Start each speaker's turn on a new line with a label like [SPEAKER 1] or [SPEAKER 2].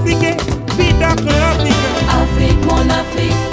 [SPEAKER 1] Afrique, vida Afrique.
[SPEAKER 2] Afrique, mon Afrique.